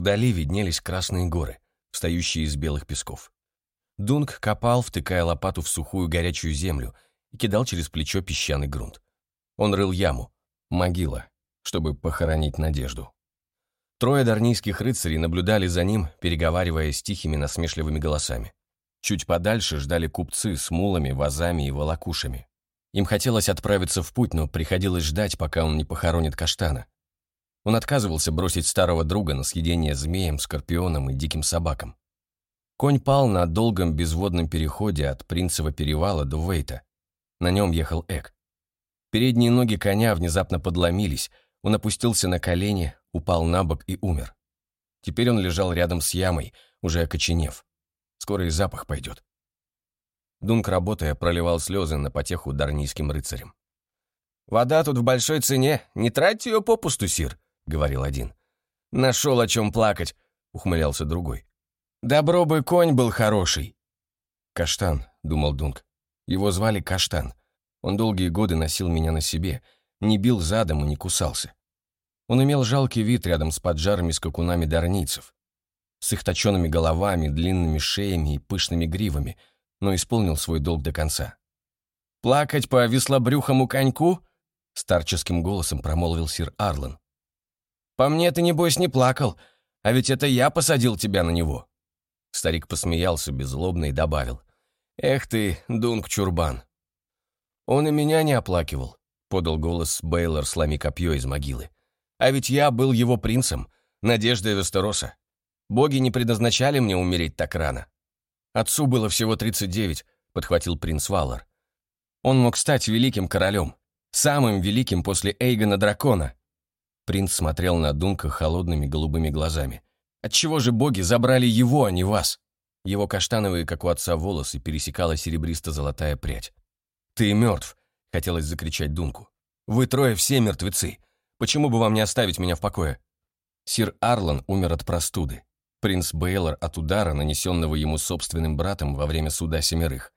Вдали виднелись красные горы, встающие из белых песков. Дунк копал, втыкая лопату в сухую горячую землю и кидал через плечо песчаный грунт. Он рыл яму, могила, чтобы похоронить надежду. Трое дарнийских рыцарей наблюдали за ним, переговариваясь тихими насмешливыми голосами. Чуть подальше ждали купцы с мулами, вазами и волокушами. Им хотелось отправиться в путь, но приходилось ждать, пока он не похоронит каштана. Он отказывался бросить старого друга на съедение змеям, скорпионам и диким собакам. Конь пал на долгом безводном переходе от Принцева перевала до Вейта. На нем ехал Эк. Передние ноги коня внезапно подломились, он опустился на колени, упал на бок и умер. Теперь он лежал рядом с ямой, уже окоченев. Скоро и запах пойдет. Дунк, работая, проливал слезы на потеху дарнийским рыцарям. «Вода тут в большой цене, не тратьте ее попусту, сир», — говорил один. «Нашел о чем плакать», — ухмылялся другой. «Добро бы конь был хороший». «Каштан», — думал Дунк. Его звали Каштан. Он долгие годы носил меня на себе, не бил задом и не кусался. Он имел жалкий вид рядом с поджарыми скакунами дарнийцев, с их точеными головами, длинными шеями и пышными гривами, но исполнил свой долг до конца. «Плакать по веслобрюхому коньку?» — старческим голосом промолвил сир Арлан. «По мне ты, небось, не плакал, а ведь это я посадил тебя на него». Старик посмеялся беззлобно и добавил. «Эх ты, Дунк Чурбан!» «Он и меня не оплакивал», — подал голос Бейлор, сломи копье из могилы. «А ведь я был его принцем, надеждой Вестероса. Боги не предназначали мне умереть так рано. Отцу было всего 39, подхватил принц Валар. Он мог стать великим королем, самым великим после Эйгона Дракона. Принц смотрел на Дунка холодными голубыми глазами. Отчего же боги забрали его, а не вас? Его каштановые, как у отца, волосы пересекала серебристо-золотая прядь. «Ты мертв!» — хотелось закричать Дунку. «Вы трое все мертвецы! Почему бы вам не оставить меня в покое?» Сир Арлан умер от простуды. Принц Бейлор от удара, нанесенного ему собственным братом во время суда семерых.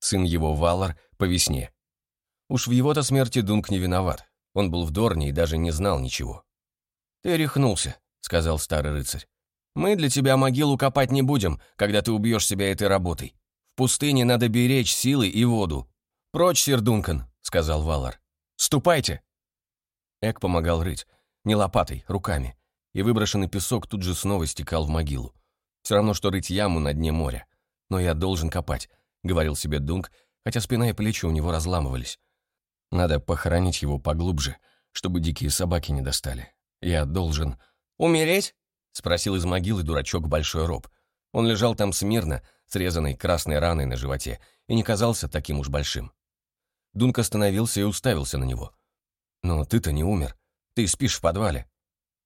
Сын его Валар по весне. Уж в его-то смерти Дунк не виноват. Он был в Дорне и даже не знал ничего. «Ты рехнулся», — сказал старый рыцарь. «Мы для тебя могилу копать не будем, когда ты убьешь себя этой работой. В пустыне надо беречь силы и воду». «Прочь, сир Дункан», — сказал Валар. «Ступайте». Эк помогал рыть. Не лопатой, руками и выброшенный песок тут же снова стекал в могилу. Все равно, что рыть яму на дне моря. Но я должен копать, говорил себе Дунк, хотя спина и плечи у него разламывались. Надо похоронить его поглубже, чтобы дикие собаки не достали. Я должен... «Умереть?» — спросил из могилы дурачок Большой Роб. Он лежал там смирно, срезанной красной раной на животе, и не казался таким уж большим. Дунк остановился и уставился на него. «Но ты-то не умер. Ты спишь в подвале.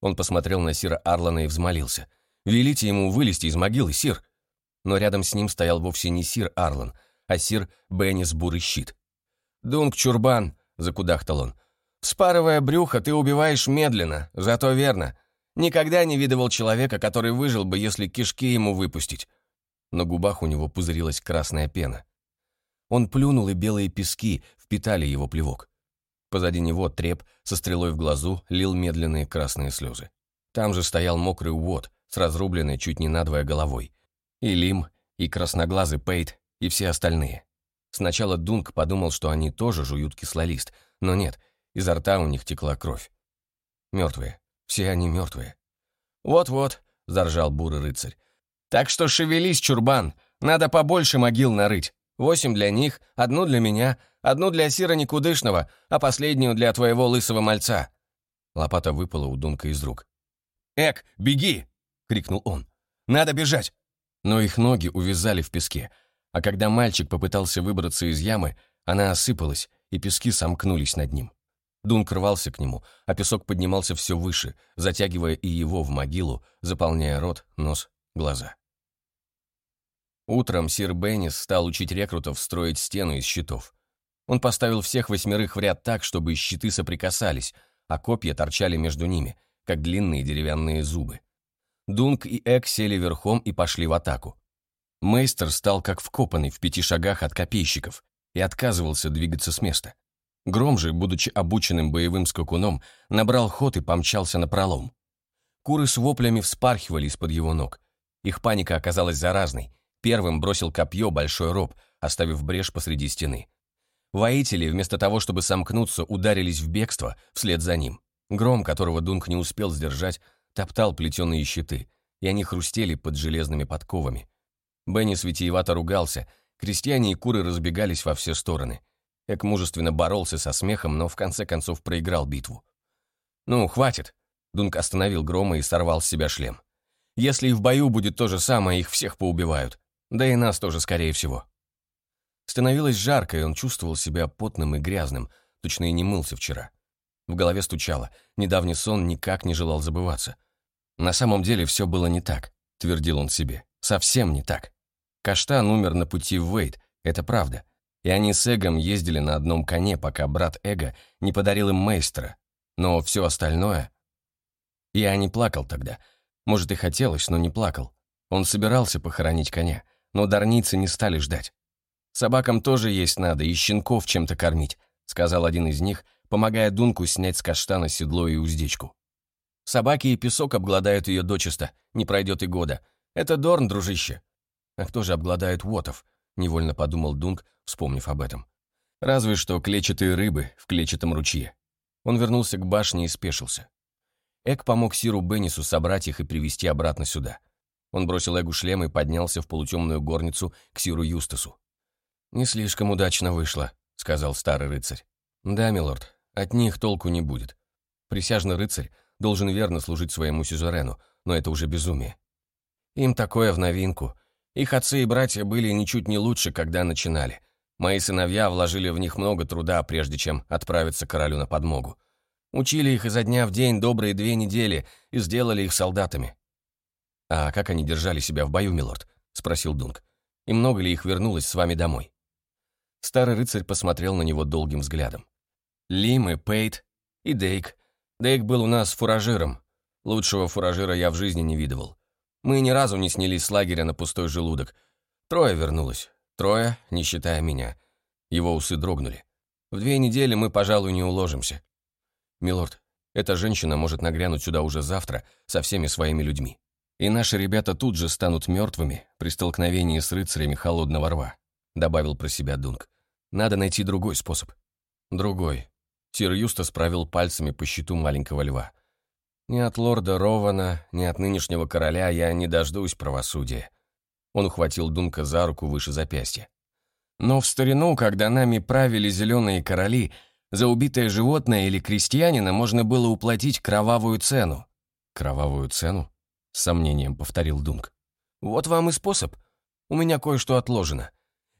Он посмотрел на Сира Арлана и взмолился. «Велите ему вылезти из могилы, Сир!» Но рядом с ним стоял вовсе не Сир Арлан, а Сир Беннис Бурый Щит. «Дунк Чурбан!» — закудахтал он. «Вспарывая брюхо, ты убиваешь медленно, зато верно. Никогда не видывал человека, который выжил бы, если кишки ему выпустить». На губах у него пузырилась красная пена. Он плюнул, и белые пески впитали его плевок. Позади него треп со стрелой в глазу лил медленные красные слезы. Там же стоял мокрый Уот с разрубленной чуть не надвое головой. И Лим, и красноглазый Пейт, и все остальные. Сначала Дунк подумал, что они тоже жуют кислолист, но нет, изо рта у них текла кровь. Мертвые. Все они мертвые. «Вот-вот», — заржал бурый рыцарь. «Так что шевелись, чурбан, надо побольше могил нарыть. Восемь для них, одну для меня, одну для Сира Никудышного, а последнюю для твоего лысого мальца». Лопата выпала у Дунка из рук. «Эк, беги!» — крикнул он. «Надо бежать!» Но их ноги увязали в песке, а когда мальчик попытался выбраться из ямы, она осыпалась, и пески сомкнулись над ним. Дунк рвался к нему, а песок поднимался все выше, затягивая и его в могилу, заполняя рот, нос, глаза. Утром сир Беннис стал учить рекрутов строить стену из щитов. Он поставил всех восьмерых в ряд так, чтобы щиты соприкасались, а копья торчали между ними, как длинные деревянные зубы. Дунк и Эк сели верхом и пошли в атаку. Мейстер стал как вкопанный в пяти шагах от копейщиков и отказывался двигаться с места. Гром же, будучи обученным боевым скакуном, набрал ход и помчался на пролом. Куры с воплями вспархивали из-под его ног. Их паника оказалась заразной. Первым бросил копье большой роб, оставив брешь посреди стены. Воители, вместо того, чтобы сомкнуться, ударились в бегство вслед за ним. Гром, которого Дунк не успел сдержать, топтал плетеные щиты, и они хрустели под железными подковами. Бенни витиевато ругался, крестьяне и куры разбегались во все стороны. Эк мужественно боролся со смехом, но в конце концов проиграл битву. «Ну, хватит!» Дунк остановил Грома и сорвал с себя шлем. «Если и в бою будет то же самое, их всех поубивают. Да и нас тоже, скорее всего». Становилось жарко, и он чувствовал себя потным и грязным, точно и не мылся вчера. В голове стучало, недавний сон никак не желал забываться. На самом деле все было не так, твердил он себе. Совсем не так. Каштан умер на пути в Вейт, это правда. И они с Эгом ездили на одном коне, пока брат Эга не подарил им мейстера. Но все остальное... Я не плакал тогда. Может, и хотелось, но не плакал. Он собирался похоронить коня, но дарницы не стали ждать. «Собакам тоже есть надо, и щенков чем-то кормить», сказал один из них, помогая Дунку снять с каштана седло и уздечку. «Собаки и песок обгладают ее дочисто, не пройдет и года. Это Дорн, дружище». «А кто же обгладает Вотов?» — невольно подумал Дунк, вспомнив об этом. «Разве что клетчатые рыбы в клетчатом ручье». Он вернулся к башне и спешился. Эк помог Сиру Беннису собрать их и привести обратно сюда. Он бросил Эгу шлем и поднялся в полутемную горницу к Сиру Юстасу. «Не слишком удачно вышло», — сказал старый рыцарь. «Да, милорд, от них толку не будет. Присяжный рыцарь должен верно служить своему сюзерену, но это уже безумие. Им такое в новинку. Их отцы и братья были ничуть не лучше, когда начинали. Мои сыновья вложили в них много труда, прежде чем отправиться королю на подмогу. Учили их изо дня в день добрые две недели и сделали их солдатами. «А как они держали себя в бою, милорд?» — спросил Дунк. «И много ли их вернулось с вами домой?» Старый рыцарь посмотрел на него долгим взглядом. Лим и Пейт, и Дейк. Дейк был у нас фуражиром. Лучшего фуражира я в жизни не видывал. Мы ни разу не снялись с лагеря на пустой желудок. Трое вернулось. Трое, не считая меня. Его усы дрогнули. В две недели мы, пожалуй, не уложимся. Милорд, эта женщина может нагрянуть сюда уже завтра со всеми своими людьми. И наши ребята тут же станут мертвыми при столкновении с рыцарями холодного рва», — добавил про себя Дунк. «Надо найти другой способ». «Другой». Сир Юстас провел пальцами по щиту маленького льва. Ни от лорда Рована, ни от нынешнего короля я не дождусь правосудия. Он ухватил Дунка за руку выше запястья. Но в старину, когда нами правили зеленые короли, за убитое животное или крестьянина можно было уплатить кровавую цену. Кровавую цену? С сомнением повторил Дунк. Вот вам и способ. У меня кое-что отложено.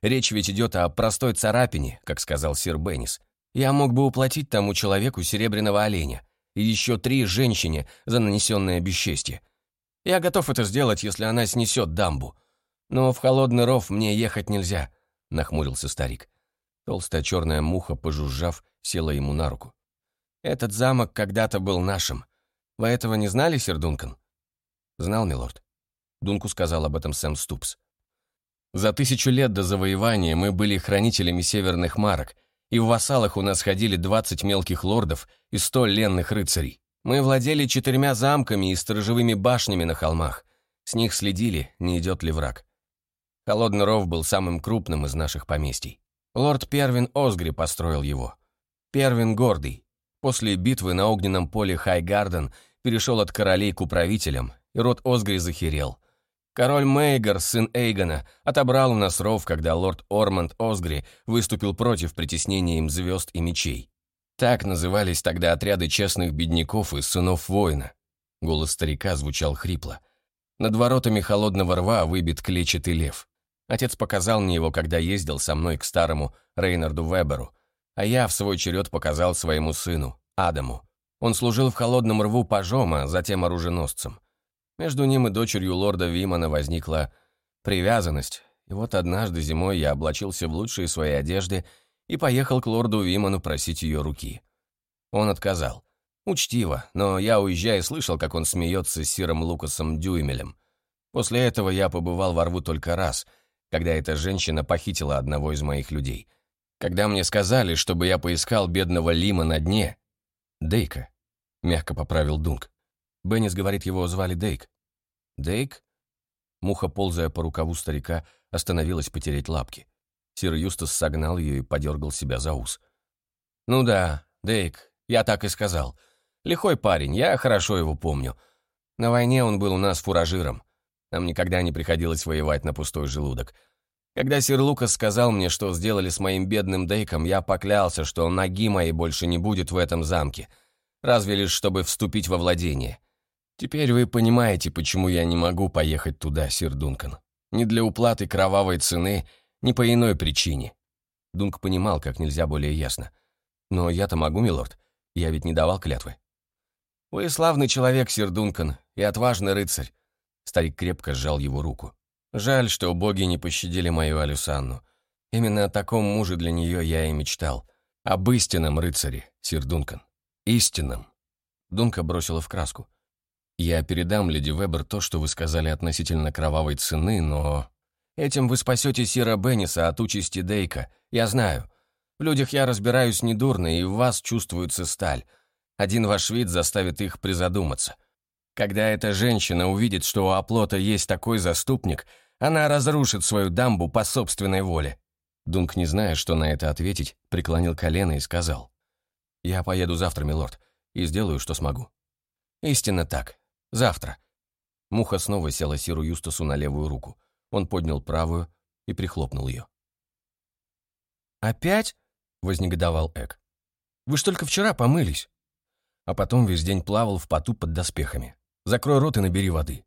Речь ведь идет о простой царапине, как сказал сир Беннис. Я мог бы уплатить тому человеку серебряного оленя и еще три женщине за нанесенное бесчестье. Я готов это сделать, если она снесет дамбу. Но в холодный ров мне ехать нельзя», — нахмурился старик. Толстая черная муха, пожужжав, села ему на руку. «Этот замок когда-то был нашим. Вы этого не знали, сир Дункан?» «Знал, милорд». Дунку сказал об этом Сэм Ступс. «За тысячу лет до завоевания мы были хранителями северных марок, и в вассалах у нас ходили 20 мелких лордов и 100 ленных рыцарей. Мы владели четырьмя замками и сторожевыми башнями на холмах. С них следили, не идет ли враг. Холодный ров был самым крупным из наших поместий. Лорд Первин Озгри построил его. Первин Гордый. После битвы на огненном поле Хайгарден перешел от королей к управителям, и род Озгри захерел. Король Мейгар, сын Эйгона, отобрал у нас ров, когда лорд Орманд Озгри выступил против притеснения им звезд и мечей. Так назывались тогда отряды честных бедняков и сынов воина. Голос старика звучал хрипло. Над воротами холодного рва выбит клетчатый лев. Отец показал мне его, когда ездил со мной к старому Рейнарду Веберу, а я в свой черед показал своему сыну, Адаму. Он служил в холодном рву пажом, а затем оруженосцем. Между ним и дочерью лорда Вимана возникла привязанность, и вот однажды зимой я облачился в лучшие свои одежды и поехал к лорду Виману просить ее руки. Он отказал. Учтиво, но я, уезжая, слышал, как он смеется с сиром Лукасом Дюймелем. После этого я побывал во рву только раз, когда эта женщина похитила одного из моих людей. Когда мне сказали, чтобы я поискал бедного Лима на дне... Дейка, мягко поправил Дунк. Беннис говорит, его звали Дейк. Дейк? Муха, ползая по рукаву старика, остановилась потереть лапки. Сир Юстас согнал ее и подергал себя за ус. «Ну да, Дейк, я так и сказал. Лихой парень, я хорошо его помню. На войне он был у нас фуражиром. Нам никогда не приходилось воевать на пустой желудок. Когда сир Лукас сказал мне, что сделали с моим бедным Дейком, я поклялся, что ноги моей больше не будет в этом замке, разве лишь чтобы вступить во владение. Теперь вы понимаете, почему я не могу поехать туда, сир Дункан. Не для уплаты кровавой цены, не по иной причине. Дунк понимал, как нельзя более ясно. Но я-то могу, милорд. Я ведь не давал клятвы. Вы славный человек, сир Дункан, и отважный рыцарь. Старик крепко сжал его руку. Жаль, что боги не пощадили мою Алюсанну. Именно о таком муже для нее я и мечтал. Об истинном рыцаре, сир Дункан. Истинном. Дунка бросила в краску. Я передам леди Вебер то, что вы сказали относительно кровавой цены, но... Этим вы спасете Сира Бенниса от участи Дейка. Я знаю. В людях я разбираюсь недурно, и в вас чувствуется сталь. Один ваш вид заставит их призадуматься. Когда эта женщина увидит, что у оплота есть такой заступник, она разрушит свою дамбу по собственной воле». Дунк, не зная, что на это ответить, преклонил колено и сказал. «Я поеду завтра, милорд, и сделаю, что смогу». «Истинно так. Завтра». Муха снова села Сиру Юстасу на левую руку. Он поднял правую и прихлопнул ее. «Опять?» — вознегодовал Эк. «Вы ж только вчера помылись». А потом весь день плавал в поту под доспехами. Закрой рот и набери воды».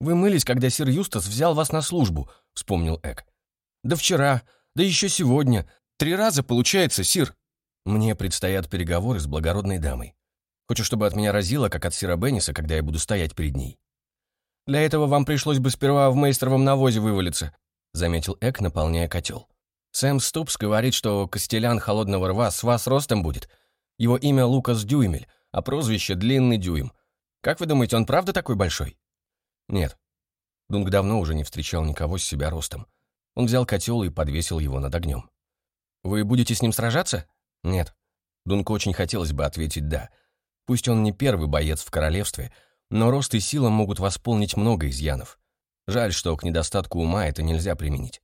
«Вы мылись, когда сир Юстас взял вас на службу», — вспомнил Эк. «Да вчера, да еще сегодня. Три раза получается, сир». «Мне предстоят переговоры с благородной дамой. Хочешь, чтобы от меня разило, как от сира Бенниса, когда я буду стоять перед ней?» «Для этого вам пришлось бы сперва в мейстровом навозе вывалиться», — заметил Эк, наполняя котел. «Сэм Ступс говорит, что Костелян Холодного Рва с вас ростом будет. Его имя Лукас Дюймель, а прозвище Длинный Дюйм. Как вы думаете, он правда такой большой? Нет. Дунк давно уже не встречал никого с себя ростом. Он взял котел и подвесил его над огнем. Вы будете с ним сражаться? Нет. Дунку очень хотелось бы ответить «да». Пусть он не первый боец в королевстве, но рост и сила могут восполнить много изъянов. Жаль, что к недостатку ума это нельзя применить.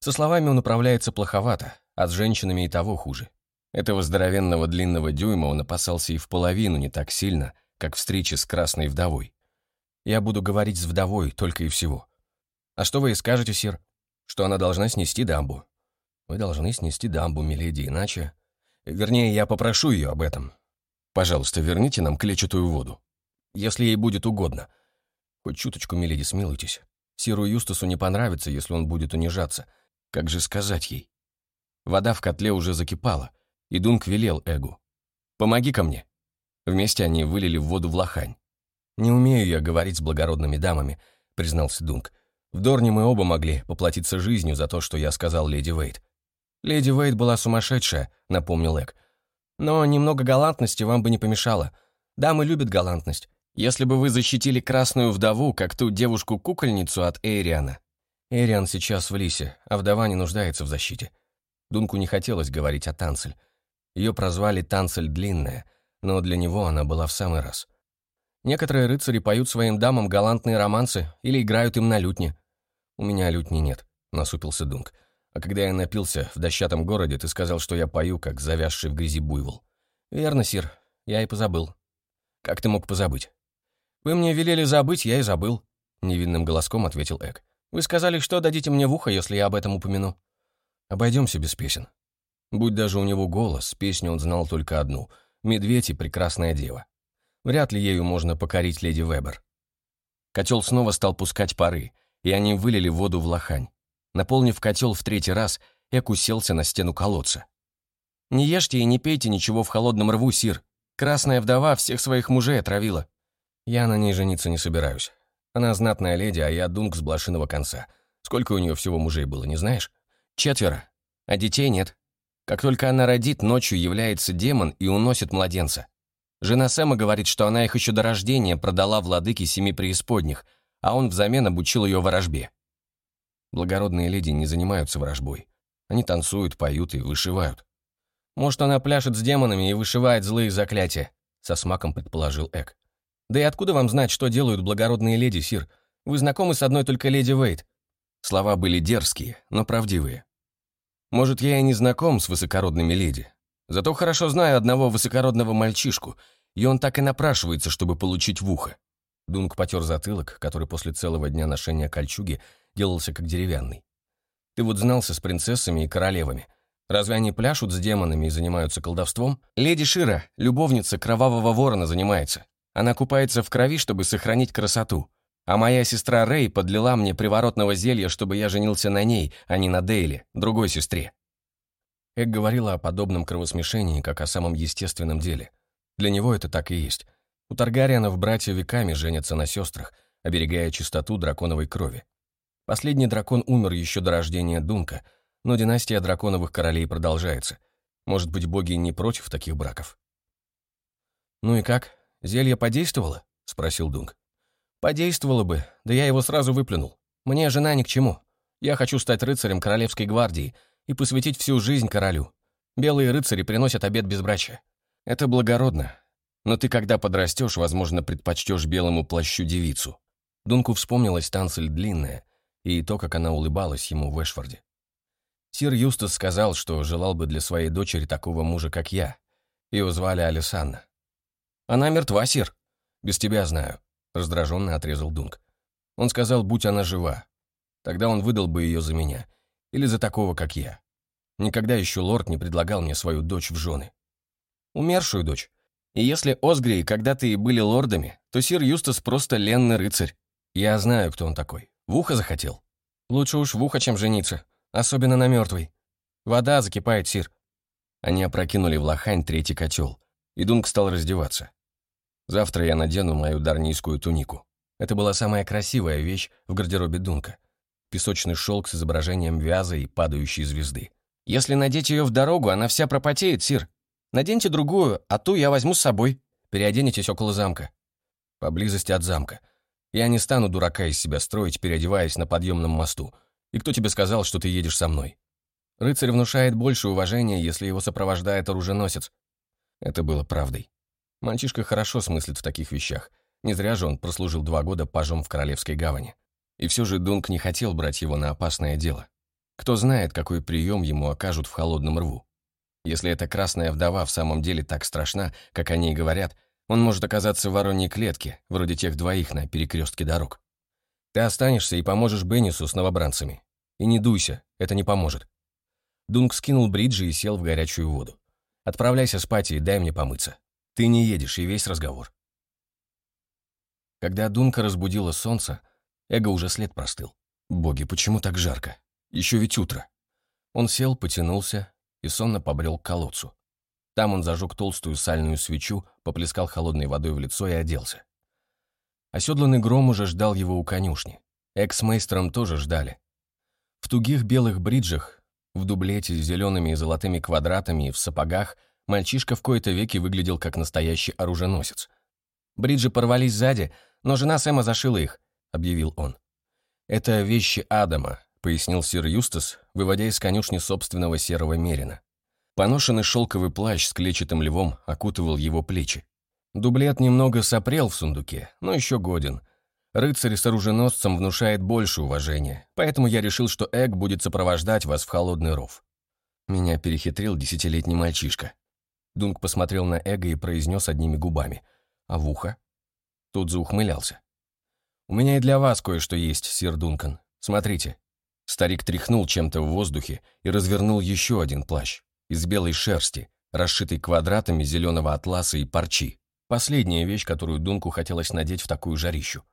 Со словами он управляется плоховато, а с женщинами и того хуже. Этого здоровенного длинного дюйма он опасался и в половину не так сильно, как встречи с красной вдовой. Я буду говорить с вдовой только и всего. А что вы и скажете, сир? Что она должна снести дамбу. Вы должны снести дамбу, миледи, иначе... Вернее, я попрошу ее об этом. Пожалуйста, верните нам клетчатую воду. Если ей будет угодно. Хоть чуточку, миледи, смилуйтесь. Сиру Юстасу не понравится, если он будет унижаться. Как же сказать ей? Вода в котле уже закипала, и Дунк велел Эгу. «Помоги ко мне». Вместе они вылили в воду в лохань. «Не умею я говорить с благородными дамами», — признался Дунк. «В Дорне мы оба могли поплатиться жизнью за то, что я сказал леди Вейт». «Леди Вейт была сумасшедшая», — напомнил Эк. «Но немного галантности вам бы не помешало. Дамы любят галантность. Если бы вы защитили красную вдову, как ту девушку-кукольницу от Эйриана». Эйриан сейчас в Лисе, а вдова не нуждается в защите. Дунку не хотелось говорить о Танцель. Ее прозвали Танцель Длинная — но для него она была в самый раз. Некоторые рыцари поют своим дамам галантные романсы или играют им на лютне. «У меня лютни нет», — насупился Дунк. «А когда я напился в дощатом городе, ты сказал, что я пою, как завязший в грязи буйвол». «Верно, сир. Я и позабыл». «Как ты мог позабыть?» «Вы мне велели забыть, я и забыл», — невинным голоском ответил Эк. «Вы сказали, что дадите мне в ухо, если я об этом упомяну». «Обойдемся без песен». Будь даже у него голос, песню он знал только одну — Медведь и прекрасная дева. Вряд ли ею можно покорить леди Вебер. Котел снова стал пускать пары, и они вылили воду в лохань. Наполнив котел в третий раз, Эк уселся на стену колодца. «Не ешьте и не пейте ничего в холодном рву, сир. Красная вдова всех своих мужей отравила. Я на ней жениться не собираюсь. Она знатная леди, а я дунк с блошиного конца. Сколько у нее всего мужей было, не знаешь? Четверо. А детей нет. Как только она родит, ночью является демон и уносит младенца. Жена Сэма говорит, что она их еще до рождения продала владыке семи преисподних, а он взамен обучил ее ворожбе. Благородные леди не занимаются ворожбой. Они танцуют, поют и вышивают. Может, она пляшет с демонами и вышивает злые заклятия, со смаком предположил Эк. Да и откуда вам знать, что делают благородные леди, Сир? Вы знакомы с одной только леди Вейт?» Слова были дерзкие, но правдивые. «Может, я и не знаком с высокородными леди. Зато хорошо знаю одного высокородного мальчишку, и он так и напрашивается, чтобы получить в ухо». Дунк потер затылок, который после целого дня ношения кольчуги делался как деревянный. «Ты вот знался с принцессами и королевами. Разве они пляшут с демонами и занимаются колдовством? Леди Шира, любовница кровавого ворона, занимается. Она купается в крови, чтобы сохранить красоту. А моя сестра Рэй подлила мне приворотного зелья, чтобы я женился на ней, а не на Дейле, другой сестре. Эк говорила о подобном кровосмешении, как о самом естественном деле. Для него это так и есть. У Таргариенов братья веками женятся на сестрах, оберегая чистоту драконовой крови. Последний дракон умер еще до рождения Дунка, но династия драконовых королей продолжается. Может быть, боги не против таких браков? «Ну и как? Зелье подействовало?» — спросил Дунк. «Подействовало бы, да я его сразу выплюнул. Мне жена ни к чему. Я хочу стать рыцарем Королевской гвардии и посвятить всю жизнь королю. Белые рыцари приносят обед безбрачия. Это благородно. Но ты, когда подрастешь, возможно, предпочтешь белому плащу девицу». Дунку вспомнилась танцель длинная и то, как она улыбалась ему в Эшфорде. Сир Юстас сказал, что желал бы для своей дочери такого мужа, как я. Ее звали Алисанна. «Она мертва, сир. Без тебя знаю. Раздраженно отрезал Дунк. Он сказал, будь она жива. Тогда он выдал бы ее за меня. Или за такого, как я. Никогда еще лорд не предлагал мне свою дочь в жены. Умершую дочь. И если Осгрии когда-то и были лордами, то сир Юстас просто ленный рыцарь. Я знаю, кто он такой. В ухо захотел? Лучше уж в ухо, чем жениться. Особенно на мертвой. Вода закипает, сир. Они опрокинули в лохань третий котел, и Дунк стал раздеваться. Завтра я надену мою дарнийскую тунику. Это была самая красивая вещь в гардеробе Дунка. Песочный шелк с изображением вяза и падающей звезды. «Если надеть ее в дорогу, она вся пропотеет, сир. Наденьте другую, а ту я возьму с собой. Переоденетесь около замка». Поблизости от замка. Я не стану дурака из себя строить, переодеваясь на подъемном мосту. И кто тебе сказал, что ты едешь со мной? Рыцарь внушает больше уважения, если его сопровождает оруженосец. Это было правдой. Мальчишка хорошо смыслит в таких вещах. Не зря же он прослужил два года пажом в Королевской гавани. И все же Дунк не хотел брать его на опасное дело. Кто знает, какой прием ему окажут в холодном рву. Если эта красная вдова в самом деле так страшна, как они и говорят, он может оказаться в вороньей клетке, вроде тех двоих на перекрестке дорог. Ты останешься и поможешь Беннису с новобранцами. И не дуйся, это не поможет. Дунк скинул бриджи и сел в горячую воду. «Отправляйся спать и дай мне помыться». Ты не едешь, и весь разговор. Когда Дунка разбудило солнце, Эго уже след простыл. Боги, почему так жарко? Еще ведь утро. Он сел, потянулся и сонно побрел к колодцу. Там он зажег толстую сальную свечу, поплескал холодной водой в лицо и оделся. Оседланный гром уже ждал его у конюшни. Экс-мейстером тоже ждали. В тугих белых бриджах, в дублете с зелеными и золотыми квадратами и в сапогах – Мальчишка в кои-то веки выглядел как настоящий оруженосец. «Бриджи порвались сзади, но жена Сэма зашила их», — объявил он. «Это вещи Адама», — пояснил сир Юстас, выводя из конюшни собственного серого мерина. Поношенный шелковый плащ с клетчатым львом окутывал его плечи. Дублет немного сопрел в сундуке, но еще годен. Рыцарь с оруженосцем внушает больше уважения, поэтому я решил, что Эг будет сопровождать вас в холодный ров. Меня перехитрил десятилетний мальчишка. Дунк посмотрел на Эго и произнес одними губами. «А в ухо?» Тот заухмылялся. «У меня и для вас кое-что есть, сир Дункан. Смотрите». Старик тряхнул чем-то в воздухе и развернул еще один плащ из белой шерсти, расшитый квадратами зеленого атласа и парчи. Последняя вещь, которую Дунку хотелось надеть в такую жарищу.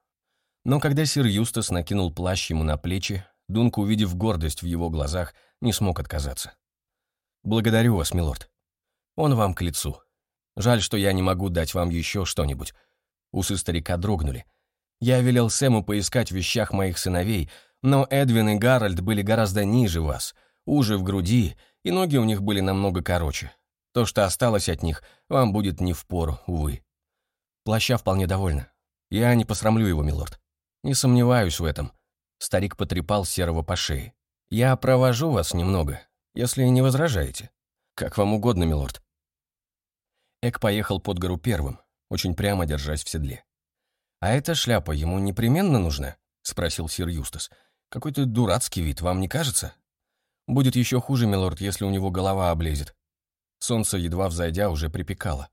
Но когда сир Юстас накинул плащ ему на плечи, Дунк, увидев гордость в его глазах, не смог отказаться. «Благодарю вас, милорд. Он вам к лицу. Жаль, что я не могу дать вам еще что-нибудь». Усы старика дрогнули. «Я велел Сэму поискать в вещах моих сыновей, но Эдвин и Гарольд были гораздо ниже вас, уже в груди, и ноги у них были намного короче. То, что осталось от них, вам будет не впору, увы. Плаща вполне довольна. Я не посрамлю его, милорд. Не сомневаюсь в этом». Старик потрепал Серого по шее. «Я провожу вас немного, если не возражаете». «Как вам угодно, милорд». Эк поехал под гору первым, очень прямо держась в седле. «А эта шляпа ему непременно нужна?» — спросил сир Юстас. «Какой-то дурацкий вид, вам не кажется?» «Будет еще хуже, милорд, если у него голова облезет». Солнце, едва взойдя, уже припекало.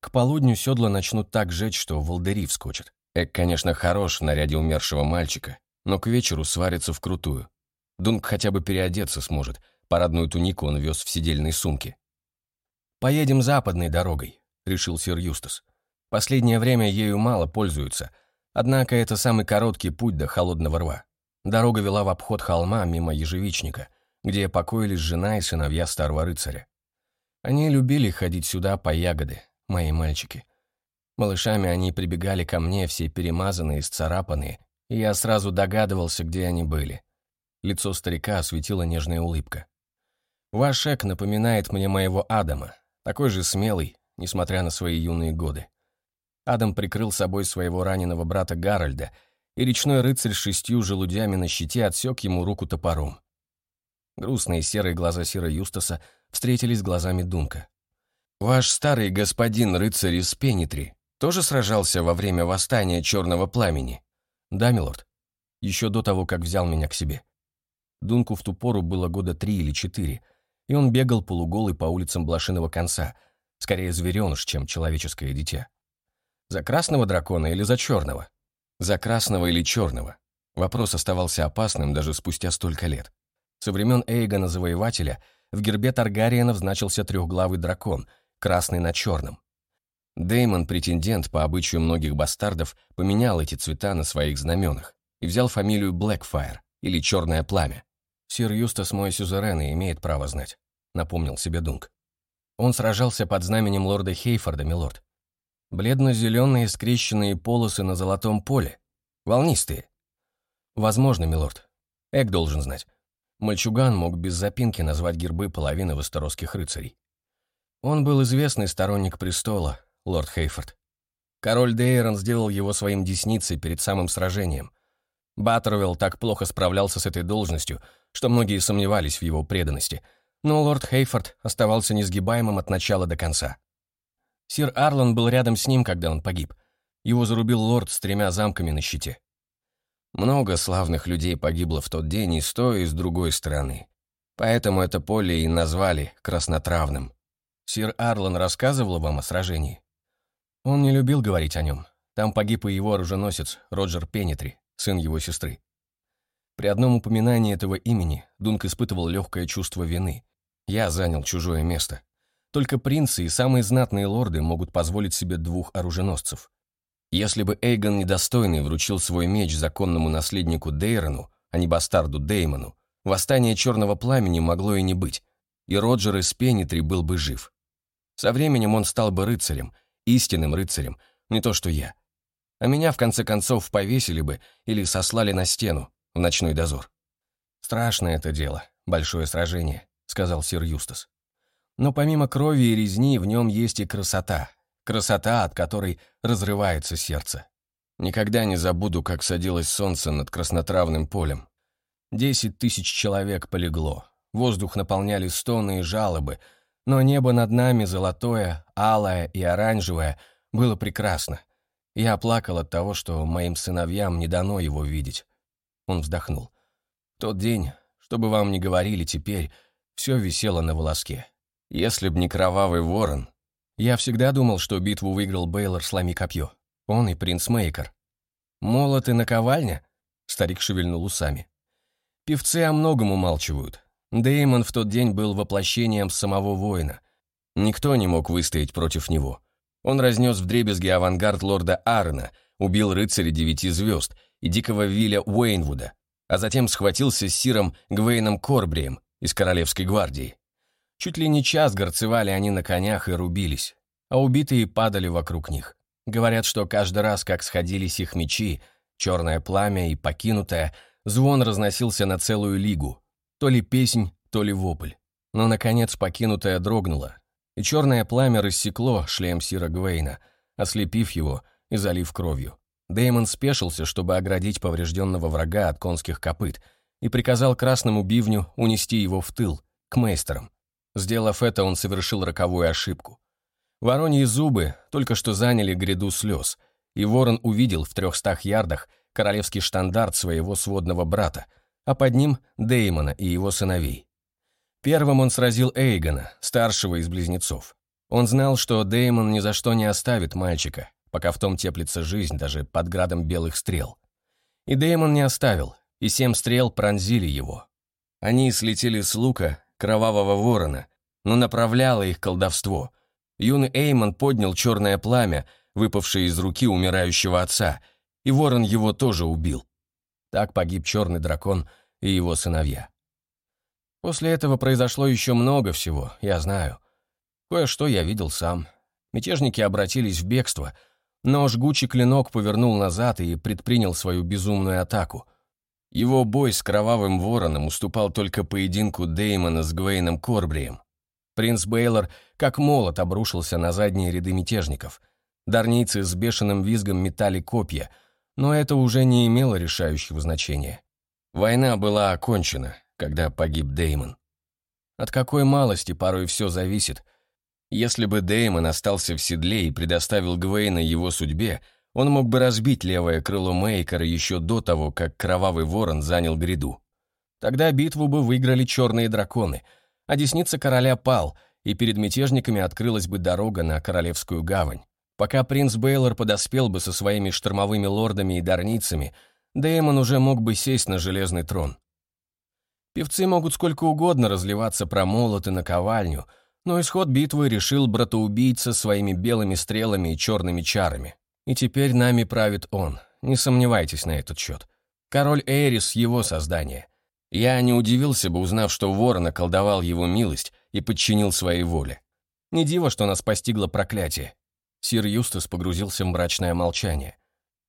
К полудню седла начнут так жечь, что волдыри вскочат. Эк, конечно, хорош в наряде умершего мальчика, но к вечеру сварится вкрутую. Дунк хотя бы переодеться сможет. Парадную тунику он вез в сидельной сумке. «Поедем западной дорогой», — решил сир Юстас. «Последнее время ею мало пользуются, однако это самый короткий путь до холодного рва. Дорога вела в обход холма мимо ежевичника, где покоились жена и сыновья старого рыцаря. Они любили ходить сюда по ягоды, мои мальчики. Малышами они прибегали ко мне, все перемазанные, исцарапанные, и я сразу догадывался, где они были. Лицо старика осветила нежная улыбка. «Ваш Эк напоминает мне моего Адама, такой же смелый, несмотря на свои юные годы. Адам прикрыл собой своего раненого брата Гарольда, и речной рыцарь с шестью желудями на щите отсек ему руку топором. Грустные серые глаза Сира Юстаса встретились с глазами Дунка. «Ваш старый господин рыцарь из Пенитри тоже сражался во время восстания Черного Пламени?» «Да, милорд. Еще до того, как взял меня к себе». Дунку в ту пору было года три или четыре, и он бегал полуголый по улицам Блошиного конца, скорее звереныш, чем человеческое дитя. За красного дракона или за черного? За красного или черного? Вопрос оставался опасным даже спустя столько лет. Со времен Эйгона Завоевателя в гербе Таргариенов значился трехглавый дракон, красный на черном. Деймон, претендент по обычаю многих бастардов, поменял эти цвета на своих знаменах и взял фамилию Блэкфайр, или Черное Пламя. «Сир Юстас мой сюзерен и имеет право знать», — напомнил себе Дунк. Он сражался под знаменем лорда Хейфорда, милорд. Бледно-зеленые скрещенные полосы на золотом поле. Волнистые. Возможно, милорд. Эк должен знать. Мальчуган мог без запинки назвать гербы половины восторосских рыцарей. Он был известный сторонник престола, лорд Хейфорд. Король Дейрон сделал его своим десницей перед самым сражением. Баттервилл так плохо справлялся с этой должностью, что многие сомневались в его преданности, но лорд Хейфорд оставался несгибаемым от начала до конца. Сир Арлан был рядом с ним, когда он погиб. Его зарубил лорд с тремя замками на щите. Много славных людей погибло в тот день и с той, и с другой стороны. Поэтому это поле и назвали краснотравным. Сир Арлан рассказывал вам о сражении? Он не любил говорить о нем. Там погиб и его оруженосец, Роджер Пенетри, сын его сестры. При одном упоминании этого имени Дунк испытывал легкое чувство вины. Я занял чужое место. Только принцы и самые знатные лорды могут позволить себе двух оруженосцев. Если бы Эйгон недостойный вручил свой меч законному наследнику Дейрону, а не бастарду Деймону, восстание Черного Пламени могло и не быть, и Роджер из Пенитри был бы жив. Со временем он стал бы рыцарем, истинным рыцарем, не то что я. А меня, в конце концов, повесили бы или сослали на стену, в ночной дозор. «Страшное это дело, большое сражение», — сказал сир Юстас. «Но помимо крови и резни в нем есть и красота, красота, от которой разрывается сердце. Никогда не забуду, как садилось солнце над краснотравным полем. Десять тысяч человек полегло, воздух наполняли стоны и жалобы, но небо над нами золотое, алое и оранжевое было прекрасно. Я плакал от того, что моим сыновьям не дано его видеть. Он вздохнул. тот день, что бы вам ни говорили теперь, все висело на волоске. Если б не кровавый ворон, я всегда думал, что битву выиграл Бейлор сломи копье. Он и принц Мейкер. «Молот и наковальня?» Старик шевельнул усами. Певцы о многом умалчивают. Деймон в тот день был воплощением самого воина. Никто не мог выстоять против него. Он разнес вдребезги авангард лорда Аарона, убил рыцаря девяти звезд и дикого Вилля Уэйнвуда, а затем схватился с сиром Гвейном Корбрием из Королевской гвардии. Чуть ли не час горцевали они на конях и рубились, а убитые падали вокруг них. Говорят, что каждый раз, как сходились их мечи, черное пламя и покинутое, звон разносился на целую лигу. То ли песнь, то ли вопль. Но, наконец, покинутое дрогнуло, и черное пламя рассекло шлем Сира Гвейна, ослепив его и залив кровью. Деймон спешился, чтобы оградить поврежденного врага от конских копыт, и приказал красному бивню унести его в тыл, к мейстерам. Сделав это, он совершил роковую ошибку. Вороньи зубы только что заняли гряду слез, и ворон увидел в трехстах ярдах королевский штандарт своего сводного брата, а под ним Деймона и его сыновей. Первым он сразил Эйгона, старшего из близнецов. Он знал, что Деймон ни за что не оставит мальчика, пока в том теплится жизнь даже под градом белых стрел. И Деймон не оставил, и семь стрел пронзили его. Они слетели с лука кровавого ворона, но направляло их колдовство. Юный Эймон поднял черное пламя, выпавшее из руки умирающего отца, и ворон его тоже убил. Так погиб черный дракон и его сыновья. После этого произошло еще много всего, я знаю. Кое-что я видел сам. Мятежники обратились в бегство, но жгучий клинок повернул назад и предпринял свою безумную атаку. Его бой с кровавым вороном уступал только поединку Деймона с Гвейном Корбрием. Принц Бейлор как молот обрушился на задние ряды мятежников. Дарнийцы с бешеным визгом метали копья, но это уже не имело решающего значения. Война была окончена, когда погиб Деймон. От какой малости порой все зависит — если бы Деймон остался в седле и предоставил Гвейна его судьбе, он мог бы разбить левое крыло Мейкера еще до того, как Кровавый Ворон занял гряду. Тогда битву бы выиграли черные драконы, а десница короля пал, и перед мятежниками открылась бы дорога на Королевскую гавань. Пока принц Бейлор подоспел бы со своими штормовыми лордами и дарницами, Деймон уже мог бы сесть на железный трон. Певцы могут сколько угодно разливаться про молоты на ковальню — но исход битвы решил братоубийца своими белыми стрелами и черными чарами. И теперь нами правит он, не сомневайтесь на этот счет. Король Эрис — его создание. Я не удивился бы, узнав, что ворон околдовал его милость и подчинил своей воле. Не диво, что нас постигло проклятие. Сир Юстас погрузился в мрачное молчание.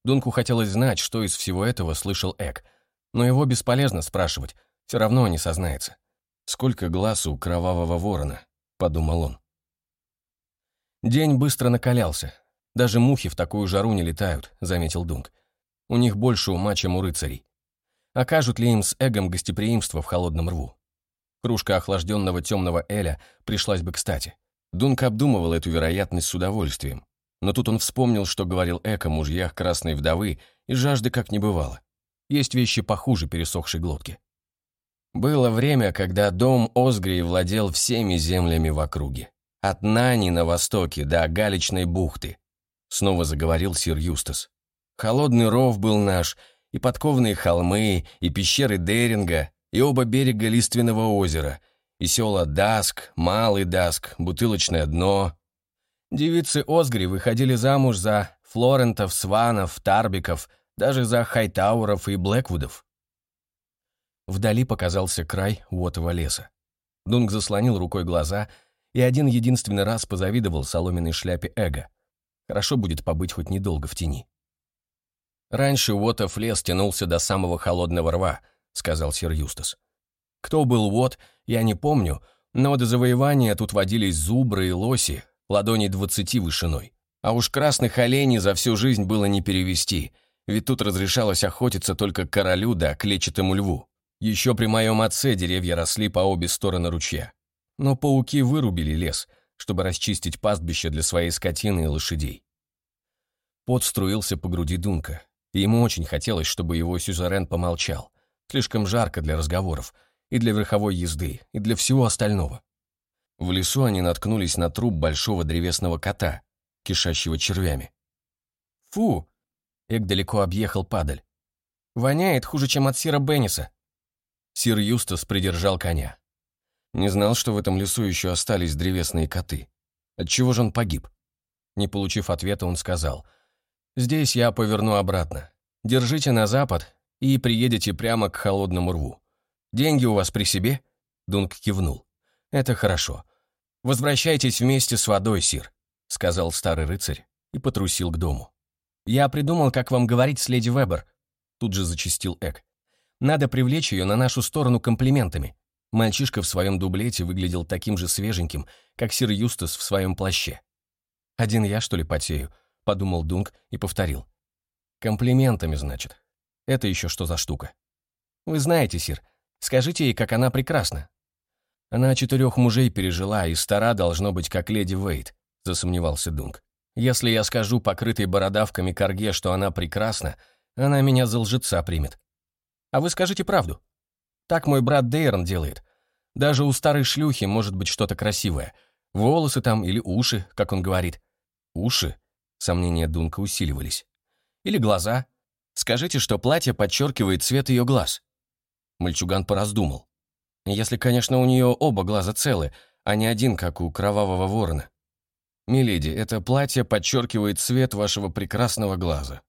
Дунку хотелось знать, что из всего этого слышал Эк, но его бесполезно спрашивать, все равно не сознается. Сколько глаз у кровавого ворона? подумал он. День быстро накалялся. Даже мухи в такую жару не летают, заметил Дунк. У них больше ума, чем у рыцарей. Окажут ли им с эгом гостеприимство в холодном рву? Кружка охлажденного темного эля пришлась бы кстати. Дунк обдумывал эту вероятность с удовольствием. Но тут он вспомнил, что говорил Эк о мужьях красной вдовы, и жажды как не бывало. Есть вещи похуже пересохшей глотки. Было время, когда дом Озгрей владел всеми землями в округе. От Нани на востоке до Галичной бухты. Снова заговорил сир Юстас. Холодный ров был наш, и подковные холмы, и пещеры Деринга, и оба берега лиственного озера, и села Даск, Малый Даск, Бутылочное дно. Девицы Озгри выходили замуж за Флорентов, Сванов, Тарбиков, даже за Хайтауров и Блэквудов. Вдали показался край Уотова леса. Дунг заслонил рукой глаза и один единственный раз позавидовал соломенной шляпе Эго. Хорошо будет побыть хоть недолго в тени. «Раньше Уотов лес тянулся до самого холодного рва», — сказал сир Юстас. «Кто был Уот, я не помню, но до завоевания тут водились зубры и лоси, ладони двадцати вышиной. А уж красных оленей за всю жизнь было не перевести, ведь тут разрешалось охотиться только королю да клетчатому льву. Еще при моем отце деревья росли по обе стороны ручья. Но пауки вырубили лес, чтобы расчистить пастбище для своей скотины и лошадей. Пот струился по груди Дунка, и ему очень хотелось, чтобы его сюзерен помолчал. Слишком жарко для разговоров, и для верховой езды, и для всего остального. В лесу они наткнулись на труп большого древесного кота, кишащего червями. «Фу!» — Эк далеко объехал падаль. «Воняет хуже, чем от сира Бенниса», Сир Юстас придержал коня. Не знал, что в этом лесу еще остались древесные коты. Отчего же он погиб? Не получив ответа, он сказал, «Здесь я поверну обратно. Держите на запад и приедете прямо к холодному рву. Деньги у вас при себе?» Дунк кивнул. «Это хорошо. Возвращайтесь вместе с водой, сир», сказал старый рыцарь и потрусил к дому. «Я придумал, как вам говорить с леди Вебер», тут же зачистил Эк. Надо привлечь ее на нашу сторону комплиментами. Мальчишка в своем дублете выглядел таким же свеженьким, как сир Юстас в своем плаще. «Один я, что ли, потею?» — подумал Дунк и повторил. «Комплиментами, значит. Это еще что за штука?» «Вы знаете, сир. Скажите ей, как она прекрасна». «Она четырех мужей пережила, и стара должно быть, как леди Вейт», — засомневался Дунк. Если я скажу покрытой бородавками корге, что она прекрасна, она меня за лжеца примет. А вы скажите правду. Так мой брат Дейрон делает. Даже у старой шлюхи может быть что-то красивое. Волосы там или уши, как он говорит. Уши? Сомнения Дунка усиливались. Или глаза. Скажите, что платье подчеркивает цвет ее глаз. Мальчуган пораздумал. Если, конечно, у нее оба глаза целы, а не один, как у кровавого ворона. «Миледи, это платье подчеркивает цвет вашего прекрасного глаза».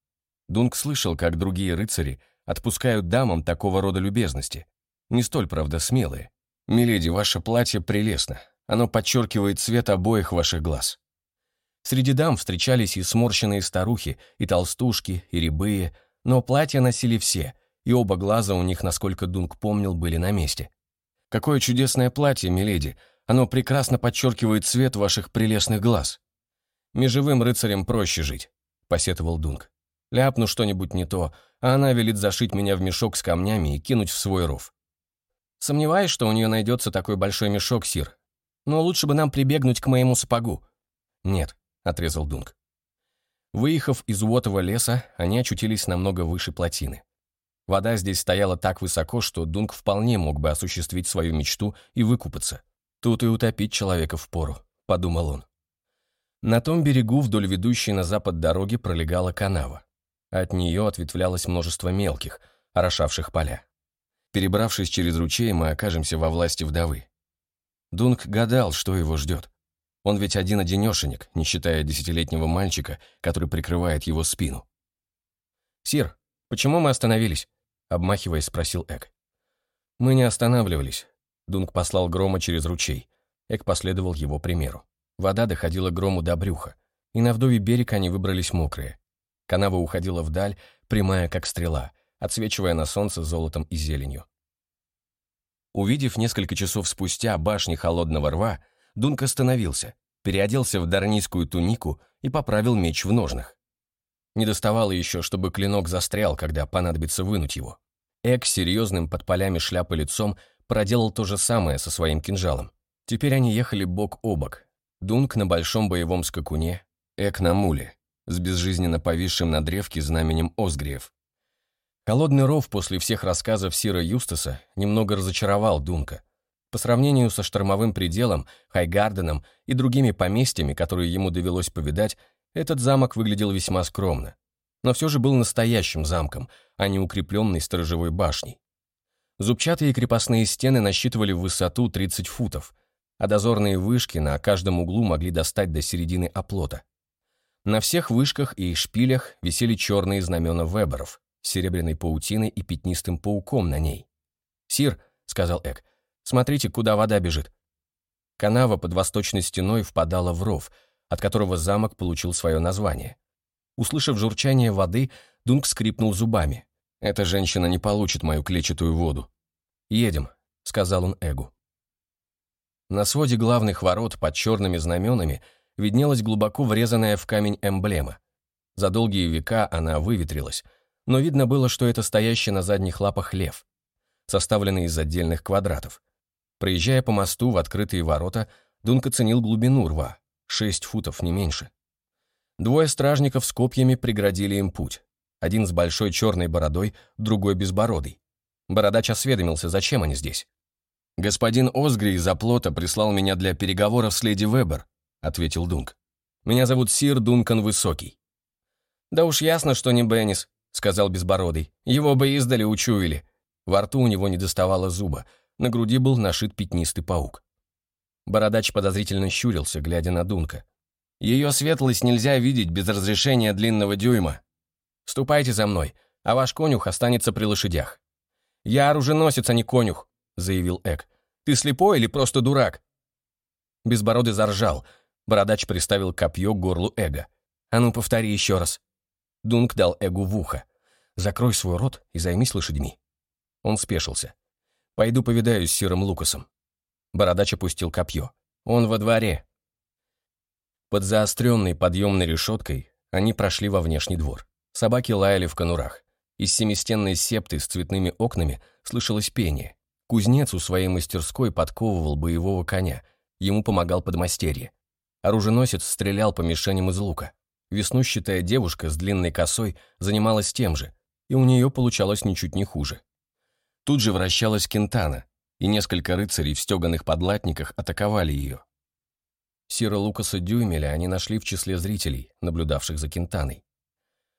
Дунк слышал, как другие рыцари отпускают дамам такого рода любезности. Не столь, правда, смелые. «Миледи, ваше платье прелестно. Оно подчеркивает цвет обоих ваших глаз». Среди дам встречались и сморщенные старухи, и толстушки, и рябые, но платья носили все, и оба глаза у них, насколько Дунк помнил, были на месте. «Какое чудесное платье, миледи! Оно прекрасно подчеркивает цвет ваших прелестных глаз. Межевым рыцарям проще жить, посетовал Дунк. Ляпну что-нибудь не то, а она велит зашить меня в мешок с камнями и кинуть в свой ров. Сомневаюсь, что у нее найдется такой большой мешок, Сир. Но лучше бы нам прибегнуть к моему сапогу. Нет, отрезал Дунк. Выехав из Уотова леса, они очутились намного выше плотины. Вода здесь стояла так высоко, что Дунк вполне мог бы осуществить свою мечту и выкупаться. Тут и утопить человека в пору, подумал он. На том берегу вдоль ведущей на запад дороги пролегала канава. От нее ответвлялось множество мелких, орошавших поля. Перебравшись через ручей, мы окажемся во власти вдовы. Дунк гадал, что его ждет. Он ведь один-одинешенек, не считая десятилетнего мальчика, который прикрывает его спину. «Сир, почему мы остановились?» — обмахиваясь, спросил Эк. «Мы не останавливались. Дунк послал грома через ручей. Эк последовал его примеру. Вода доходила грому до брюха, и на вдове берег они выбрались мокрые. Канава уходила вдаль, прямая как стрела, отсвечивая на солнце золотом и зеленью. Увидев несколько часов спустя башни холодного рва, Дунк остановился, переоделся в дарнийскую тунику и поправил меч в ножнах. Не доставало еще, чтобы клинок застрял, когда понадобится вынуть его. Эк серьезным под полями шляпы лицом проделал то же самое со своим кинжалом. Теперь они ехали бок о бок. Дунк на большом боевом скакуне, Эк на муле, с безжизненно повисшим на древке знаменем Озгриев. Холодный ров после всех рассказов Сира Юстаса немного разочаровал Дунка. По сравнению со штормовым пределом, Хайгарденом и другими поместьями, которые ему довелось повидать, этот замок выглядел весьма скромно. Но все же был настоящим замком, а не укрепленной сторожевой башней. Зубчатые крепостные стены насчитывали в высоту 30 футов, а дозорные вышки на каждом углу могли достать до середины оплота. На всех вышках и шпилях висели черные знамена веберов серебряной паутиной и пятнистым пауком на ней. «Сир», — сказал Эк, — «смотрите, куда вода бежит». Канава под восточной стеной впадала в ров, от которого замок получил свое название. Услышав журчание воды, Дунк скрипнул зубами. Эта женщина не получит мою клетчатую воду. «Едем», — сказал он Эгу. На своде главных ворот под черными знаменами виднелась глубоко врезанная в камень эмблема. За долгие века она выветрилась, но видно было, что это стоящий на задних лапах лев, составленный из отдельных квадратов. Проезжая по мосту в открытые ворота, Дунк оценил глубину рва, шесть футов, не меньше. Двое стражников с копьями преградили им путь. Один с большой черной бородой, другой безбородый. Бородач осведомился, зачем они здесь. «Господин Озгри из оплота прислал меня для переговоров с леди Вебер», — ответил Дунк. «Меня зовут Сир Дункан Высокий». «Да уж ясно, что не Беннис», — сказал Безбородый. «Его бы издали учуяли». Во рту у него не доставало зуба, на груди был нашит пятнистый паук. Бородач подозрительно щурился, глядя на Дунка. «Ее светлость нельзя видеть без разрешения длинного дюйма», Ступайте за мной, а ваш конюх останется при лошадях». «Я оруженосец, а не конюх», — заявил Эк. «Ты слепой или просто дурак?» Безбородый заржал. Бородач приставил копье к горлу Эга. «А ну, повтори еще раз». Дунк дал Эгу в ухо. «Закрой свой рот и займись лошадьми». Он спешился. «Пойду повидаюсь с Сиром Лукасом». Бородач опустил копье. «Он во дворе». Под заостренной подъемной решеткой они прошли во внешний двор. Собаки лаяли в конурах. Из семистенной септы с цветными окнами слышалось пение. Кузнец у своей мастерской подковывал боевого коня. Ему помогал подмастерье. Оруженосец стрелял по мишеням из лука. Веснущатая девушка с длинной косой занималась тем же, и у нее получалось ничуть не хуже. Тут же вращалась Кентана, и несколько рыцарей в стеганых подлатниках атаковали ее. Сира Лукаса Дюймеля они нашли в числе зрителей, наблюдавших за Кентаной.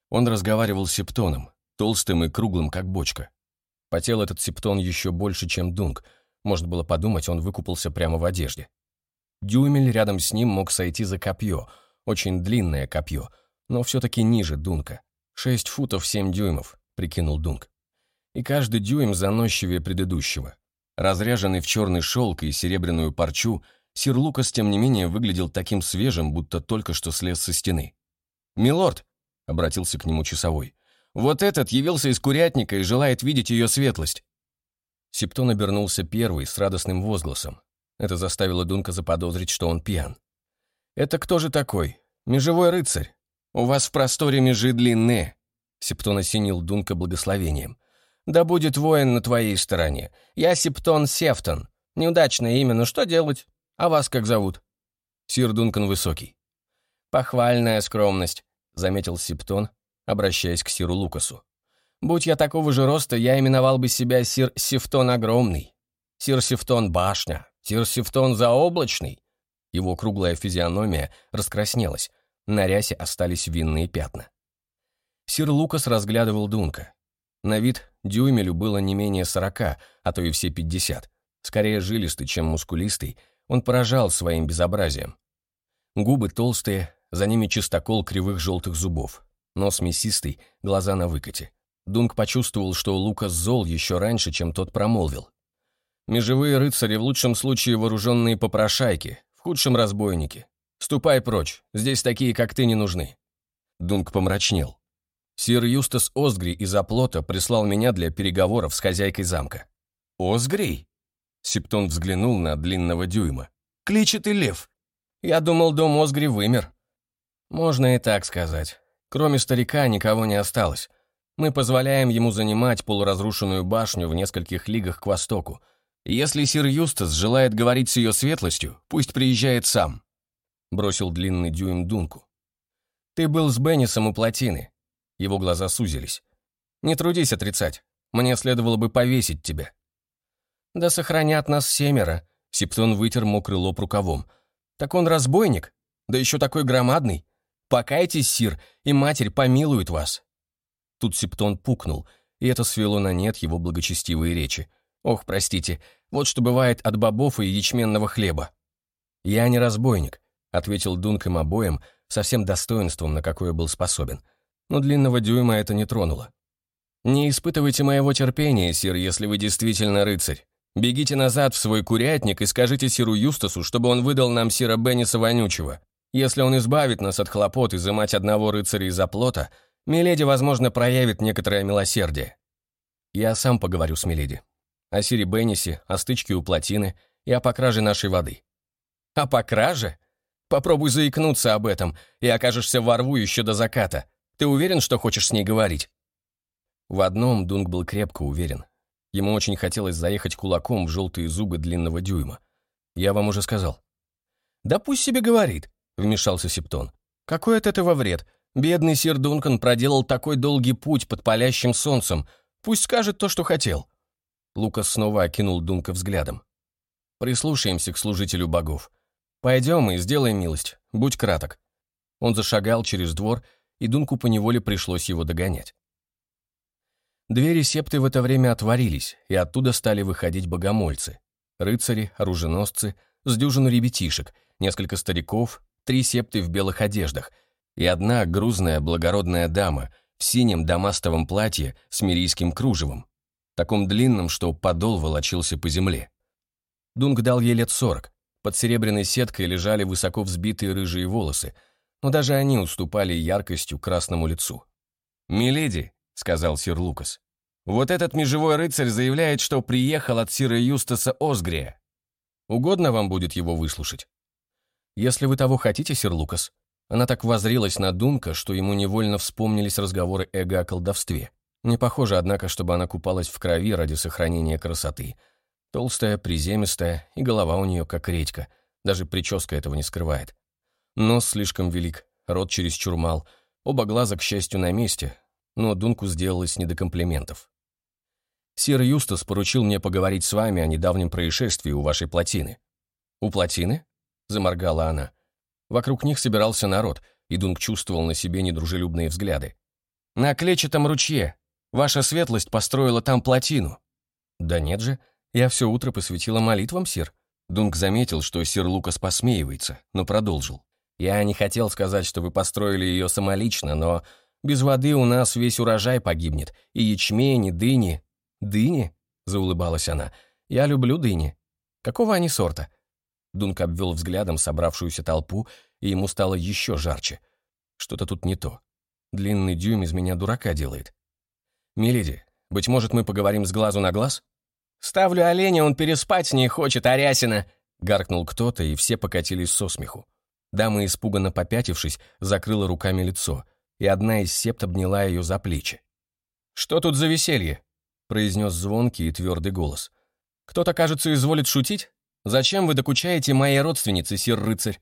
Он разговаривал с Септоном, толстым и круглым, как бочка. Потел этот Септон еще больше, чем Дунк. Можно было подумать, он выкупался прямо в одежде. Дюймель рядом с ним мог сойти за копье, очень длинное копье, но все-таки ниже Дунка. Шесть футов семь дюймов, прикинул Дунк. И каждый дюйм заносчивее предыдущего. Разряженный в черный шелк и серебряную парчу, сир Лукас, тем не менее, выглядел таким свежим, будто только что слез со стены. «Милорд!» — обратился к нему часовой. «Вот этот явился из курятника и желает видеть ее светлость». Септон обернулся первый, с радостным возгласом. Это заставило Дунка заподозрить, что он пьян. «Это кто же такой? Межевой рыцарь? У вас в просторе межи длинные!» Септон осенил Дунка благословением. Да будет воин на твоей стороне. Я Септон Сефтон. Неудачное имя, но что делать? А вас как зовут?» Сир Дункан Высокий. «Похвальная скромность», — заметил Септон, обращаясь к Сиру Лукасу. «Будь я такого же роста, я именовал бы себя Сир Сефтон Огромный, Сир Сефтон Башня, Сир Сефтон Заоблачный». Его круглая физиономия раскраснелась, на рясе остались винные пятна. Сир Лукас разглядывал Дунка. На вид Дюймелю было не менее сорока, а то и все пятьдесят. Скорее жилистый, чем мускулистый, он поражал своим безобразием. Губы толстые, за ними чистокол кривых желтых зубов. Нос мясистый, глаза на выкате. Дунк почувствовал, что Лукас зол еще раньше, чем тот промолвил. «Межевые рыцари в лучшем случае вооруженные попрошайки, в худшем разбойники. Ступай прочь, здесь такие, как ты, не нужны». Дунк помрачнел. Сир Юстас Озгри из оплота прислал меня для переговоров с хозяйкой замка. «Озгрей?» Септон взглянул на длинного дюйма. «Кличет и лев. Я думал, дом Озгри вымер». «Можно и так сказать. Кроме старика никого не осталось. Мы позволяем ему занимать полуразрушенную башню в нескольких лигах к востоку. Если сир Юстас желает говорить с ее светлостью, пусть приезжает сам», — бросил длинный дюйм Дунку. «Ты был с Беннисом у плотины. Его глаза сузились. «Не трудись отрицать. Мне следовало бы повесить тебя». «Да сохранят нас семеро», — Септон вытер мокрый лоб рукавом. «Так он разбойник? Да еще такой громадный. Покайтесь, сир, и матерь помилует вас». Тут Септон пукнул, и это свело на нет его благочестивые речи. «Ох, простите, вот что бывает от бобов и ячменного хлеба». «Я не разбойник», — ответил Дунком обоим со всем достоинством, на какое был способен но длинного дюйма это не тронуло. «Не испытывайте моего терпения, сир, если вы действительно рыцарь. Бегите назад в свой курятник и скажите сиру Юстасу, чтобы он выдал нам сира Бенниса Вонючего. Если он избавит нас от хлопот изымать одного рыцаря из оплота, Миледи, возможно, проявит некоторое милосердие. Я сам поговорю с Миледи. О сире Беннисе, о стычке у плотины и о покраже нашей воды. О покраже? Попробуй заикнуться об этом, и окажешься во рву еще до заката. Ты уверен, что хочешь с ней говорить?» В одном Дунк был крепко уверен. Ему очень хотелось заехать кулаком в желтые зубы длинного дюйма. Я вам уже сказал. «Да пусть себе говорит», — вмешался Септон. «Какой от этого вред? Бедный сир Дункан проделал такой долгий путь под палящим солнцем. Пусть скажет то, что хотел». Лукас снова окинул Дунка взглядом. «Прислушаемся к служителю богов. Пойдем и сделай милость. Будь краток». Он зашагал через двор, и Дунку поневоле пришлось его догонять. Двери септы в это время отворились, и оттуда стали выходить богомольцы. Рыцари, оруженосцы, с дюжину ребятишек, несколько стариков, три септы в белых одеждах и одна грузная благородная дама в синем дамастовом платье с мирийским кружевом, таком длинном, что подол волочился по земле. Дунк дал ей лет сорок. Под серебряной сеткой лежали высоко взбитые рыжие волосы – но даже они уступали яркостью красному лицу. «Миледи», — сказал сир Лукас, — «вот этот межевой рыцарь заявляет, что приехал от сира Юстаса Осгрия. Угодно вам будет его выслушать?» «Если вы того хотите, сир Лукас». Она так возрилась на Дунка, что ему невольно вспомнились разговоры Эго о колдовстве. Не похоже, однако, чтобы она купалась в крови ради сохранения красоты. Толстая, приземистая, и голова у нее как редька. Даже прическа этого не скрывает. Нос слишком велик, рот чересчур мал, оба глаза, к счастью, на месте, но Дунку сделалось не до комплиментов. «Сир Юстас поручил мне поговорить с вами о недавнем происшествии у вашей плотины». «У плотины?» — заморгала она. Вокруг них собирался народ, и Дунк чувствовал на себе недружелюбные взгляды. «На клетчатом ручье. Ваша светлость построила там плотину». «Да нет же, я все утро посвятила молитвам, сир». Дунк заметил, что сир Лукас посмеивается, но продолжил. «Я не хотел сказать, что вы построили ее самолично, но без воды у нас весь урожай погибнет. И ячмень, и дыни». «Дыни?» — заулыбалась она. «Я люблю дыни. Какого они сорта?» Дунк обвел взглядом собравшуюся толпу, и ему стало еще жарче. Что-то тут не то. Длинный дюйм из меня дурака делает. «Миледи, быть может, мы поговорим с глазу на глаз?» «Ставлю оленя, он переспать не хочет, Арясина!» Гаркнул кто-то, и все покатились со смеху. Дама, испуганно попятившись, закрыла руками лицо, и одна из септ обняла ее за плечи. «Что тут за веселье?» произнес звонкий и твердый голос. «Кто-то, кажется, изволит шутить? Зачем вы докучаете моей родственнице, сир-рыцарь?»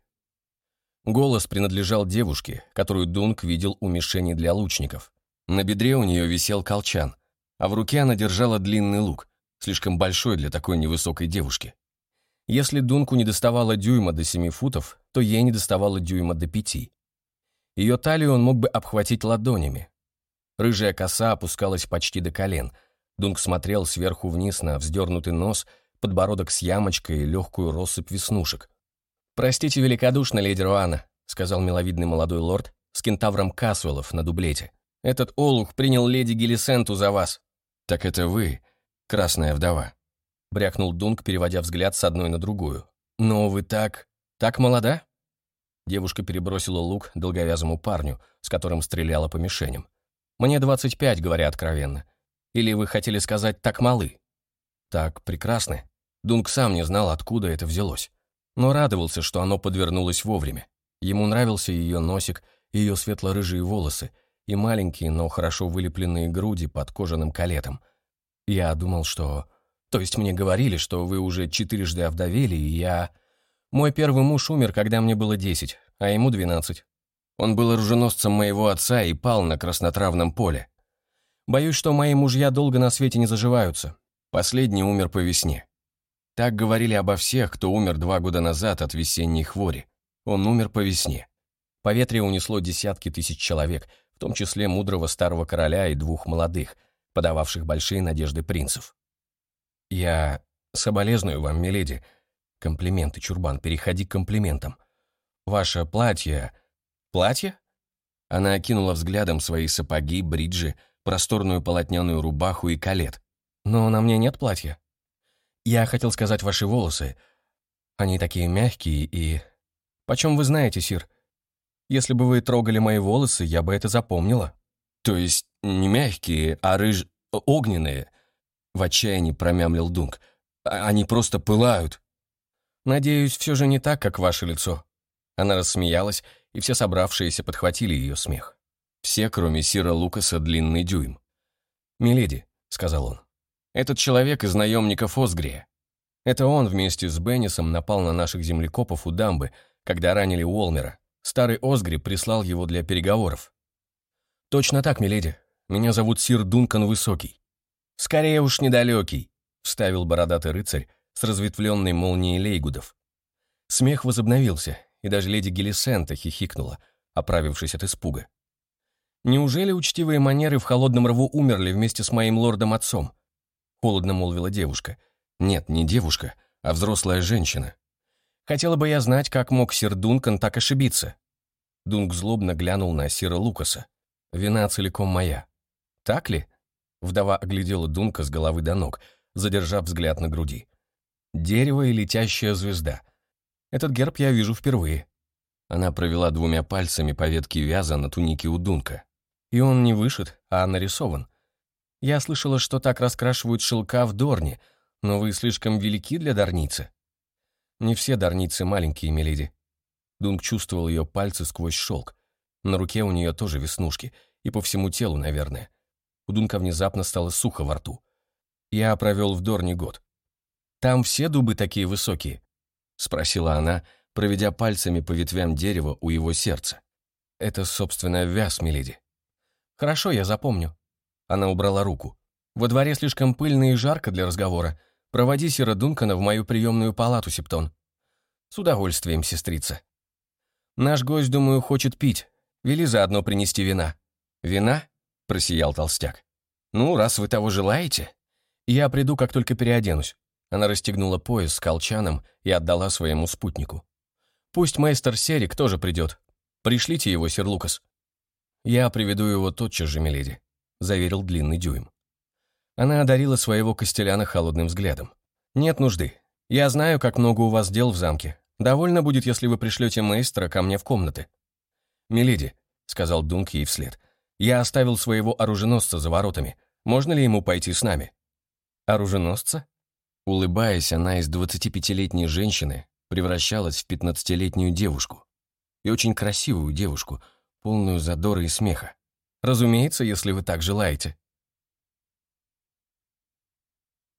Голос принадлежал девушке, которую Дунк видел у мишени для лучников. На бедре у нее висел колчан, а в руке она держала длинный лук, слишком большой для такой невысокой девушки. Если Дунку не доставало дюйма до семи футов, то ей не доставало дюйма до пяти. Ее талию он мог бы обхватить ладонями. Рыжая коса опускалась почти до колен. Дунк смотрел сверху вниз на вздернутый нос, подбородок с ямочкой и легкую россыпь веснушек. «Простите великодушно, леди Руана», — сказал миловидный молодой лорд с кентавром Касвеллов на дублете. «Этот олух принял леди Гелисенту за вас». «Так это вы, красная вдова», — брякнул Дунк, переводя взгляд с одной на другую. «Но вы так... так молода?» Девушка перебросила лук долговязому парню, с которым стреляла по мишеням. «Мне 25, говоря откровенно. Или вы хотели сказать «так малы»?» «Так прекрасны». Дунк сам не знал, откуда это взялось. Но радовался, что оно подвернулось вовремя. Ему нравился ее носик, ее светло-рыжие волосы и маленькие, но хорошо вылепленные груди под кожаным калетом. Я думал, что... То есть мне говорили, что вы уже четырежды овдовели, и я... Мой первый муж умер, когда мне было десять, а ему двенадцать. Он был оруженосцем моего отца и пал на краснотравном поле. Боюсь, что мои мужья долго на свете не заживаются. Последний умер по весне. Так говорили обо всех, кто умер два года назад от весенней хвори. Он умер по весне. Поветрие унесло десятки тысяч человек, в том числе мудрого старого короля и двух молодых – подававших большие надежды принцев. «Я соболезную вам, миледи. Комплименты, Чурбан, переходи к комплиментам. Ваше платье...» «Платье?» Она окинула взглядом свои сапоги, бриджи, просторную полотняную рубаху и калет. «Но на мне нет платья. Я хотел сказать ваши волосы. Они такие мягкие и... Почем вы знаете, сир? Если бы вы трогали мои волосы, я бы это запомнила». То есть не мягкие, а рыж... огненные. В отчаянии промямлил Дунк. А, они просто пылают. Надеюсь, все же не так, как ваше лицо. Она рассмеялась, и все собравшиеся подхватили ее смех. Все, кроме Сира Лукаса, длинный дюйм. «Миледи», — сказал он, — «этот человек из наемников Осгрия. Это он вместе с Беннисом напал на наших землекопов у дамбы, когда ранили Уолмера. Старый Осгри прислал его для переговоров. «Точно так, миледи. Меня зовут Сир Дункан Высокий». «Скорее уж недалекий», — вставил бородатый рыцарь с разветвленной молнией лейгудов. Смех возобновился, и даже леди Гелисента хихикнула, оправившись от испуга. «Неужели учтивые манеры в холодном рву умерли вместе с моим лордом-отцом?» — холодно молвила девушка. «Нет, не девушка, а взрослая женщина. Хотела бы я знать, как мог сир Дункан так ошибиться». Дунк злобно глянул на сира Лукаса. Вина целиком моя. Так ли? Вдова оглядела Дунка с головы до ног, задержав взгляд на груди. Дерево и летящая звезда. Этот герб я вижу впервые. Она провела двумя пальцами по ветке вяза на тунике у Дунка. И он не вышит, а нарисован. Я слышала, что так раскрашивают шелка в Дорне, но вы слишком велики для дарницы. Не все дарницы маленькие, миледи. Дунк чувствовал ее пальцы сквозь шелк. На руке у нее тоже веснушки, и по всему телу, наверное. У Дунка внезапно стало сухо во рту. Я провел в Дорне год. «Там все дубы такие высокие?» — спросила она, проведя пальцами по ветвям дерева у его сердца. это, собственно, вяз, миледи». «Хорошо, я запомню». Она убрала руку. «Во дворе слишком пыльно и жарко для разговора. Проводи Сира Дункана в мою приемную палату, Септон». «С удовольствием, сестрица». «Наш гость, думаю, хочет пить. Вели заодно принести вина». «Вина?» — просиял толстяк. «Ну, раз вы того желаете, я приду, как только переоденусь». Она расстегнула пояс с колчаном и отдала своему спутнику. «Пусть мейстер Серик тоже придет. Пришлите его, сир Лукас». «Я приведу его тотчас же, миледи», — заверил длинный дюйм. Она одарила своего костеляна холодным взглядом. «Нет нужды. Я знаю, как много у вас дел в замке. Довольно будет, если вы пришлете мейстера ко мне в комнаты». «Миледи», — сказал Дунк ей вслед, — «я оставил своего оруженосца за воротами. Можно ли ему пойти с нами?» «Оруженосца?» Улыбаясь, она из 25-летней женщины превращалась в 15-летнюю девушку. И очень красивую девушку, полную задора и смеха. «Разумеется, если вы так желаете»,